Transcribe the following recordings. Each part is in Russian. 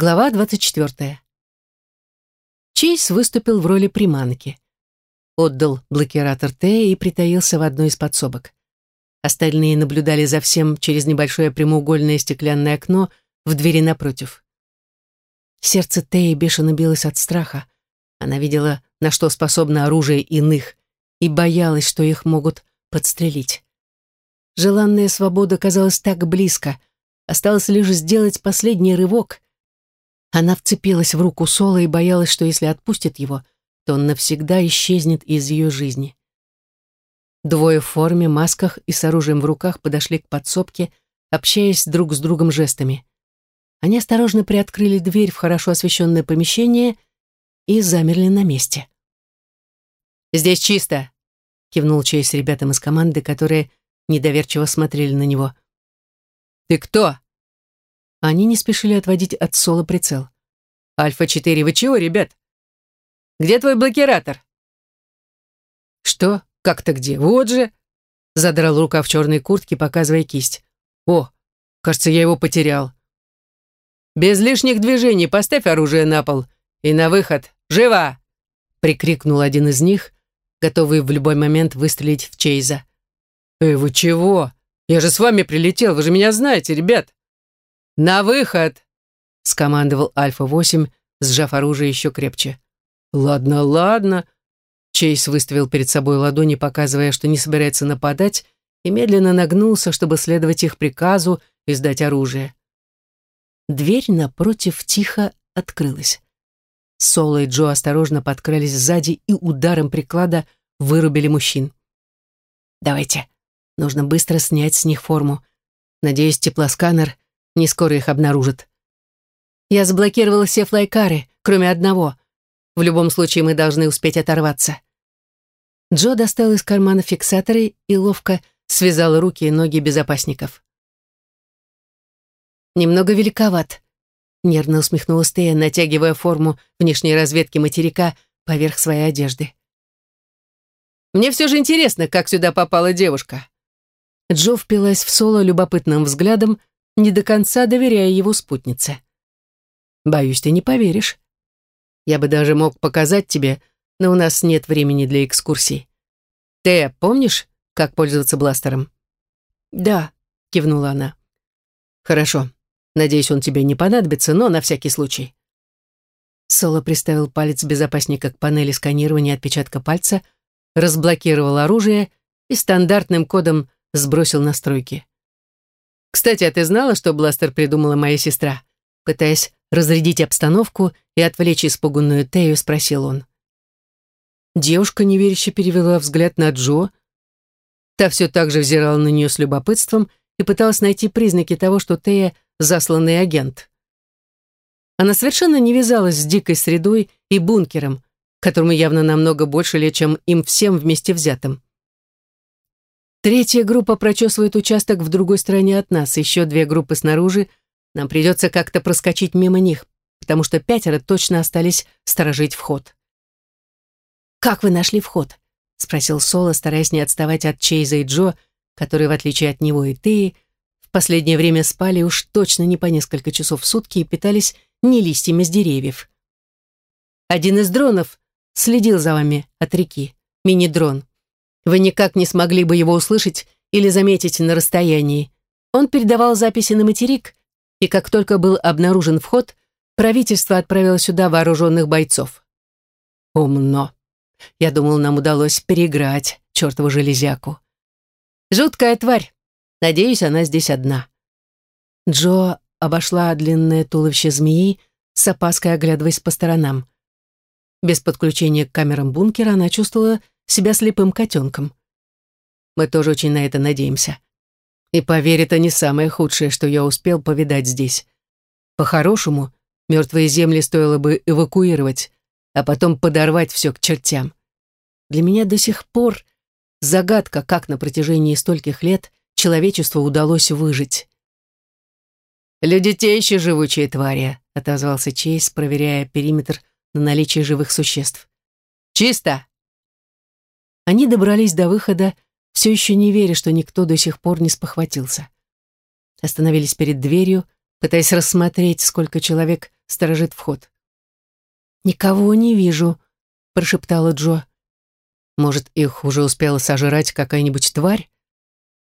Глава 24. Чейз выступил в роли приманки. Отдал блокиратор Т и притаился в одной из подсобок. Остальные наблюдали за всем через небольшое прямоугольное стеклянное окно в двери напротив. Сердце Теи бешено билось от страха. Она видела, на что способно оружие иных, и боялась, что их могут подстрелить. Желанная свобода казалась так близко. Осталось лишь сделать последний рывок — она вцепилась в руку Соло и боялась, что если отпустит его, то он навсегда исчезнет из ее жизни. Двое в форме, масках и с оружием в руках подошли к подсобке, общаясь друг с другом жестами. Они осторожно приоткрыли дверь в хорошо освещенное помещение и замерли на месте. «Здесь чисто», — кивнул Чейз ребятам из команды, которые недоверчиво смотрели на него. «Ты кто?» Они не спешили отводить от Соло прицел. «Альфа-4, вы чего, ребят? Где твой блокиратор?» «Что? Как-то где? Вот же!» Задрал рука в черной куртке, показывая кисть. «О, кажется, я его потерял». «Без лишних движений поставь оружие на пол и на выход. Живо!» прикрикнул один из них, готовый в любой момент выстрелить в Чейза. «Эй, вы чего? Я же с вами прилетел, вы же меня знаете, ребят!» «На выход!» — скомандовал Альфа-8, сжав оружие еще крепче. «Ладно, ладно». Чейз выставил перед собой ладони, показывая, что не собирается нападать, и медленно нагнулся, чтобы следовать их приказу и сдать оружие. Дверь напротив тихо открылась. Соло и Джо осторожно подкрались сзади и ударом приклада вырубили мужчин. «Давайте, нужно быстро снять с них форму. Надеюсь, теплосканер не скоро их обнаружат. Я заблокировала все флайкары, кроме одного. В любом случае мы должны успеть оторваться. Джо достал из кармана фиксаторы и ловко связал руки и ноги безопасников. «Немного великоват», — нервно усмехнулась Тея, натягивая форму внешней разведки материка поверх своей одежды. «Мне все же интересно, как сюда попала девушка». Джо впилась в Соло любопытным взглядом, не до конца доверяя его спутнице. «Боюсь, ты не поверишь. Я бы даже мог показать тебе, но у нас нет времени для экскурсий. Ты помнишь, как пользоваться бластером?» «Да», — кивнула она. «Хорошо. Надеюсь, он тебе не понадобится, но на всякий случай». Соло приставил палец безопасника к панели сканирования отпечатка пальца, разблокировал оружие и стандартным кодом сбросил настройки. Кстати, а ты знала, что бластер придумала моя сестра? Пытаясь разрядить обстановку и отвлечь испуганную Тею, спросил он. Девушка неверяще перевела взгляд на Джо. Та все так же взирала на нее с любопытством и пыталась найти признаки того, что Тея — засланный агент. Она совершенно не вязалась с дикой средой и бункером, которому явно намного больше лет, чем им всем вместе взятым. Третья группа прочесывает участок в другой стороне от нас, еще две группы снаружи. Нам придется как-то проскочить мимо них, потому что пятеро точно остались сторожить вход. «Как вы нашли вход?» — спросил Соло, стараясь не отставать от Чейза и Джо, которые, в отличие от него и ты, в последнее время спали уж точно не по несколько часов в сутки и питались не листьями с деревьев. «Один из дронов следил за вами от реки, мини-дрон. Вы никак не смогли бы его услышать или заметить на расстоянии. Он передавал записи на материк, и как только был обнаружен вход, правительство отправило сюда вооруженных бойцов. Умно. Я думал, нам удалось переиграть чертову железяку. Жуткая тварь. Надеюсь, она здесь одна. Джо обошла длинное туловище змеи, с опаской оглядываясь по сторонам. Без подключения к камерам бункера она чувствовала себя слепым котенком. Мы тоже очень на это надеемся. И поверь, это не самое худшее, что я успел повидать здесь. По-хорошему, мертвые земли стоило бы эвакуировать, а потом подорвать все к чертям. Для меня до сих пор загадка, как на протяжении стольких лет человечеству удалось выжить. «Люди те еще живучие твари», — отозвался Чейз, проверяя периметр на наличие живых существ. «Чисто!» Они добрались до выхода, все еще не веря, что никто до сих пор не спохватился. Остановились перед дверью, пытаясь рассмотреть, сколько человек сторожит вход. «Никого не вижу», — прошептала Джо. «Может, их уже успела сожрать какая-нибудь тварь?»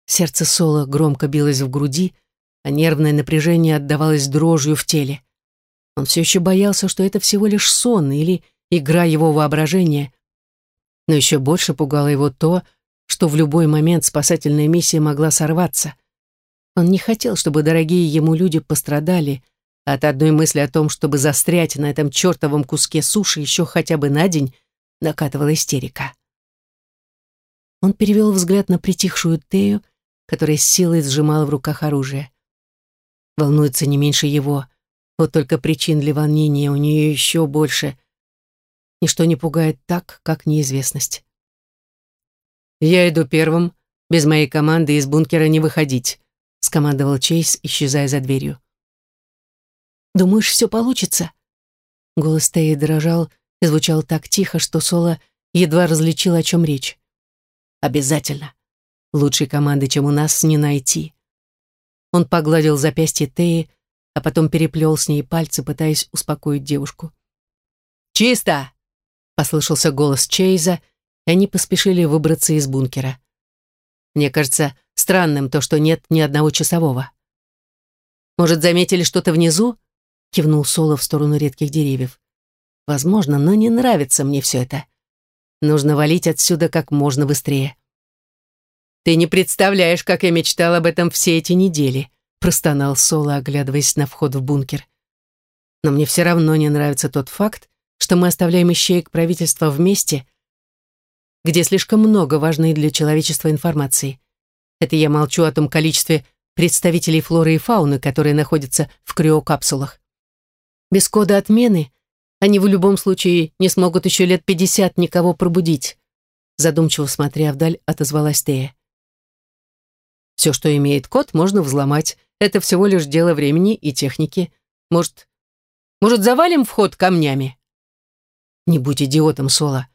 Сердце Соло громко билось в груди, а нервное напряжение отдавалось дрожью в теле. Он все еще боялся, что это всего лишь сон или игра его воображения. Но еще больше пугало его то, что в любой момент спасательная миссия могла сорваться. Он не хотел, чтобы дорогие ему люди пострадали, от одной мысли о том, чтобы застрять на этом чертовом куске суши еще хотя бы на день, накатывала истерика. Он перевел взгляд на притихшую Тею, которая с силой сжимала в руках оружие. Волнуется не меньше его. Вот только причин для волнения у нее еще больше. Ничто не пугает так, как неизвестность. «Я иду первым. Без моей команды из бункера не выходить», — скомандовал Чейз, исчезая за дверью. «Думаешь, все получится?» Голос Теи дрожал и звучал так тихо, что Соло едва различил, о чем речь. «Обязательно. Лучшей команды, чем у нас, не найти». Он погладил запястье Теи, а потом переплел с ней пальцы, пытаясь успокоить девушку. «Чисто!» — послышался голос Чейза, и они поспешили выбраться из бункера. Мне кажется странным то, что нет ни одного часового. «Может, заметили что-то внизу?» — кивнул Соло в сторону редких деревьев. «Возможно, но не нравится мне все это. Нужно валить отсюда как можно быстрее». «Ты не представляешь, как я мечтал об этом все эти недели», — простонал Соло, оглядываясь на вход в бункер. «Но мне все равно не нравится тот факт, что мы оставляем ищеек правительства вместе, где слишком много важной для человечества информации. Это я молчу о том количестве представителей флоры и фауны, которые находятся в криокапсулах. Без кода отмены они в любом случае не смогут еще лет пятьдесят никого пробудить. Задумчиво смотря вдаль, отозвалась Тея. Все, что имеет код, можно взломать. Это всего лишь дело времени и техники. Может, может завалим вход камнями? Не будь идиотом, Соло.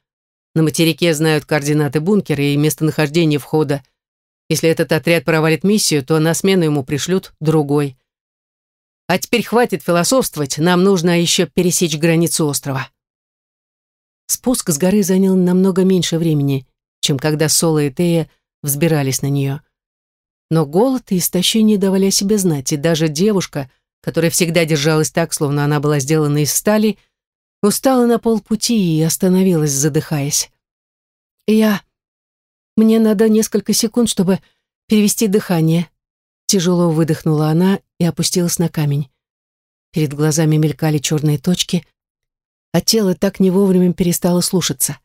На материке знают координаты бункера и местонахождение входа. Если этот отряд провалит миссию, то на смену ему пришлют другой. А теперь хватит философствовать, нам нужно еще пересечь границу острова. Спуск с горы занял намного меньше времени, чем когда Соло и Тея взбирались на нее. Но голод и истощение давали о себе знать, и даже девушка, которая всегда держалась так, словно она была сделана из стали, Устала на полпути и остановилась, задыхаясь. «Я... Мне надо несколько секунд, чтобы перевести дыхание». Тяжело выдохнула она и опустилась на камень. Перед глазами мелькали черные точки, а тело так не вовремя перестало слушаться.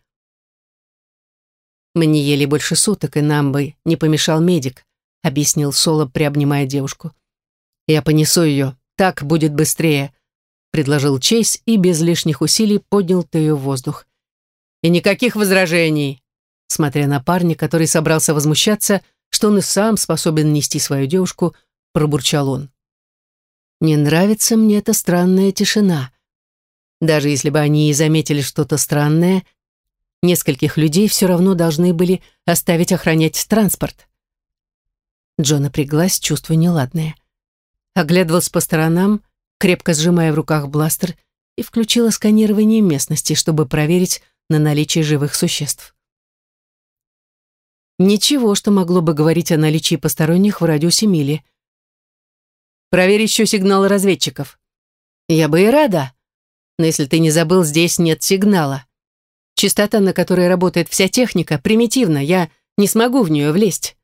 «Мы не ели больше суток, и нам бы не помешал медик», объяснил Соло, приобнимая девушку. «Я понесу ее, так будет быстрее», предложил Чейз и без лишних усилий поднял Тею в воздух. «И никаких возражений!» Смотря на парня, который собрался возмущаться, что он и сам способен нести свою девушку, пробурчал он. «Не нравится мне эта странная тишина. Даже если бы они и заметили что-то странное, нескольких людей все равно должны были оставить охранять транспорт». Джо напряглась, чувство неладное. Оглядывался по сторонам, крепко сжимая в руках бластер, и включила сканирование местности, чтобы проверить на наличие живых существ. Ничего, что могло бы говорить о наличии посторонних в радиусе мили. Проверь еще сигналы разведчиков. Я бы и рада, но если ты не забыл, здесь нет сигнала. Частота, на которой работает вся техника, примитивна, я не смогу в нее влезть.